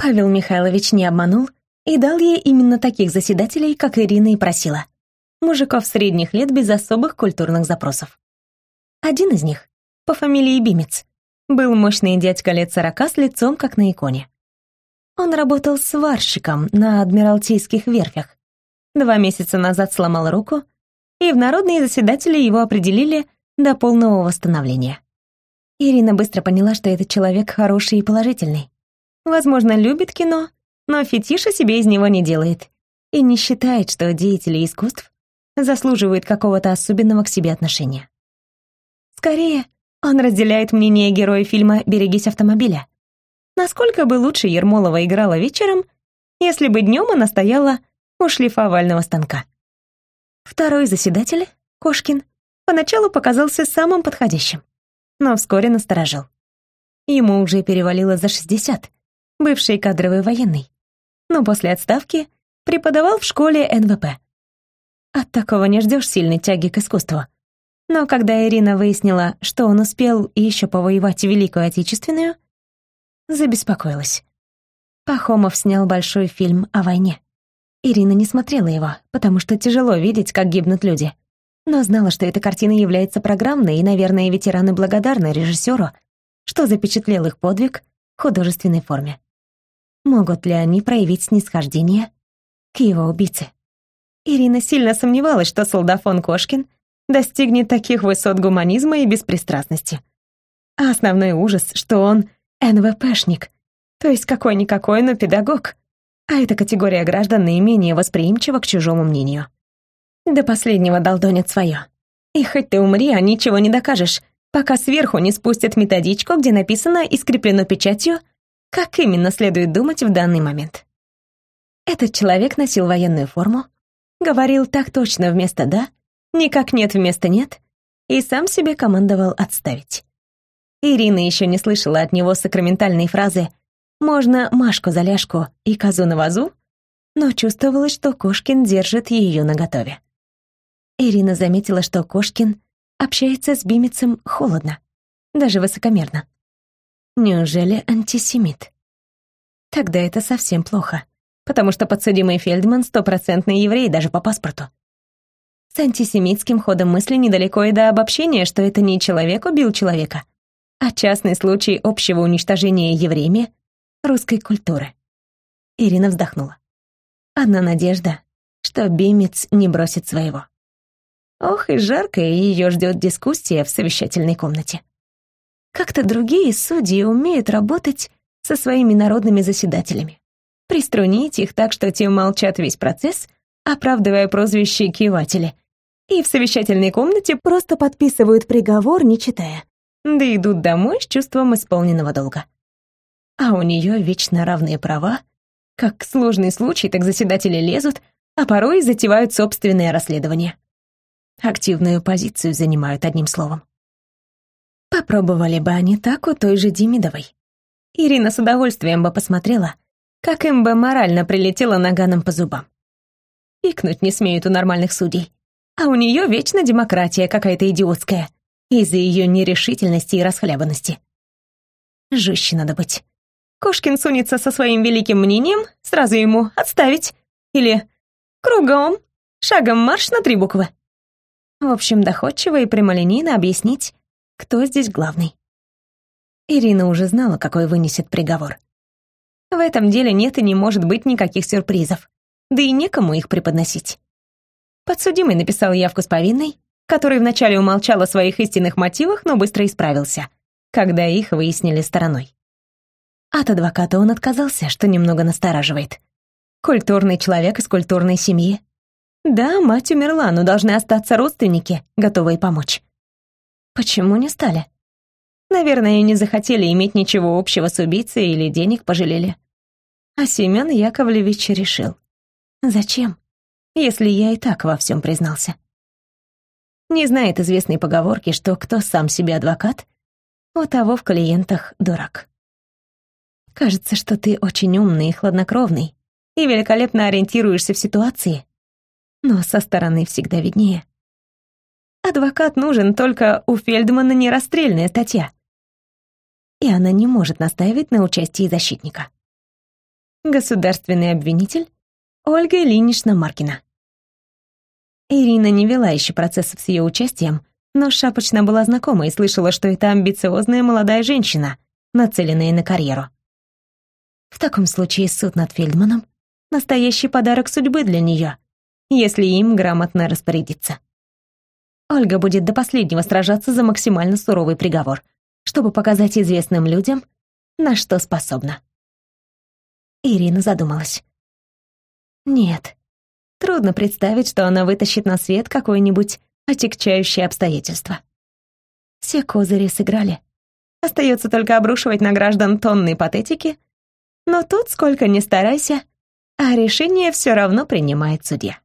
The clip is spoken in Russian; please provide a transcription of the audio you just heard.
Павел Михайлович не обманул и дал ей именно таких заседателей, как Ирина и просила. Мужиков средних лет без особых культурных запросов. Один из них, по фамилии Бимец, был мощный дядька лет сорока с лицом, как на иконе. Он работал сварщиком на Адмиралтейских верфях. Два месяца назад сломал руку, и в народные заседатели его определили до полного восстановления. Ирина быстро поняла, что этот человек хороший и положительный. Возможно, любит кино, но фетиша себе из него не делает и не считает, что деятели искусств заслуживают какого-то особенного к себе отношения. Скорее, он разделяет мнение героя фильма «Берегись автомобиля», Насколько бы лучше Ермолова играла вечером, если бы днем она стояла у шлифовального станка. Второй заседатель, Кошкин, поначалу показался самым подходящим, но вскоре насторожил. Ему уже перевалило за 60, бывший кадровый военный, но после отставки преподавал в школе НВП. От такого не ждешь сильной тяги к искусству. Но когда Ирина выяснила, что он успел еще повоевать Великую Отечественную, забеспокоилась. Пахомов снял большой фильм о войне. Ирина не смотрела его, потому что тяжело видеть, как гибнут люди. Но знала, что эта картина является программной, и, наверное, ветераны благодарны режиссеру, что запечатлел их подвиг в художественной форме. Могут ли они проявить снисхождение к его убийце? Ирина сильно сомневалась, что солдафон Кошкин достигнет таких высот гуманизма и беспристрастности. А основной ужас, что он НВПшник, то есть какой-никакой, но педагог. А эта категория граждан наименее восприимчива к чужому мнению. До последнего долдонят свое. И хоть ты умри, а ничего не докажешь, пока сверху не спустят методичку, где написано и скреплено печатью, как именно следует думать в данный момент. Этот человек носил военную форму, говорил так точно вместо «да», никак нет вместо «нет», и сам себе командовал отставить. Ирина еще не слышала от него сакраментальной фразы «можно Машку за ляжку и козу на вазу», но чувствовалось, что Кошкин держит ее наготове. Ирина заметила, что Кошкин общается с Бимицем холодно, даже высокомерно. Неужели антисемит? Тогда это совсем плохо, потому что подсудимый Фельдман — стопроцентный еврей даже по паспорту. С антисемитским ходом мысли недалеко и до обобщения, что это не человек убил человека, а частный случай общего уничтожения евреями русской культуры. Ирина вздохнула. Одна надежда, что Бимец не бросит своего. Ох, и жарко, и ее ждет дискуссия в совещательной комнате. Как-то другие судьи умеют работать со своими народными заседателями. Приструнить их так, что те молчат весь процесс, оправдывая прозвище «киватели», и в совещательной комнате просто подписывают приговор, не читая да идут домой с чувством исполненного долга. А у нее вечно равные права. Как сложный случай, так заседатели лезут, а порой затевают собственное расследование. Активную позицию занимают одним словом. Попробовали бы они так у той же Демидовой. Ирина с удовольствием бы посмотрела, как им бы морально прилетела наганом по зубам. Пикнуть не смеют у нормальных судей. А у нее вечно демократия какая-то идиотская из-за ее нерешительности и расхлябанности. Жестче надо быть. Кошкин сунется со своим великим мнением, сразу ему отставить. Или кругом, шагом марш на три буквы. В общем, доходчиво и прямолинейно объяснить, кто здесь главный. Ирина уже знала, какой вынесет приговор. В этом деле нет и не может быть никаких сюрпризов, да и некому их преподносить. Подсудимый написал явку с повинной, который вначале умолчал о своих истинных мотивах, но быстро исправился, когда их выяснили стороной. От адвоката он отказался, что немного настораживает. Культурный человек из культурной семьи. Да, мать умерла, но должны остаться родственники, готовые помочь. Почему не стали? Наверное, не захотели иметь ничего общего с убийцей или денег пожалели. А Семен Яковлевич решил. Зачем, если я и так во всем признался? не знает известной поговорки, что кто сам себе адвокат, у того в клиентах дурак. Кажется, что ты очень умный и хладнокровный, и великолепно ориентируешься в ситуации, но со стороны всегда виднее. Адвокат нужен только у Фельдмана не расстрельная статья. И она не может настаивать на участии защитника. Государственный обвинитель Ольга Ильинична Маркина. Ирина не вела еще процессов с ее участием, но Шапочна была знакома и слышала, что это амбициозная молодая женщина, нацеленная на карьеру. В таком случае суд над Фельдманом — настоящий подарок судьбы для нее, если им грамотно распорядиться. Ольга будет до последнего сражаться за максимально суровый приговор, чтобы показать известным людям, на что способна. Ирина задумалась. Нет, трудно представить, что она вытащит на свет какое-нибудь отягчающее обстоятельство. Все козыри сыграли. Остается только обрушивать на граждан тонны патетики, но тут, сколько ни старайся, а решение все равно принимает судья.